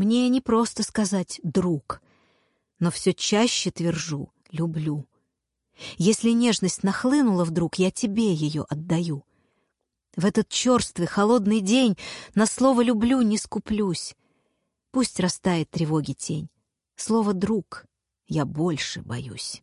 Мне не просто сказать «друг», но все чаще твержу «люблю». Если нежность нахлынула вдруг, я тебе ее отдаю. В этот черствый, холодный день на слово «люблю» не скуплюсь. Пусть растает тревоги тень. Слово «друг» я больше боюсь.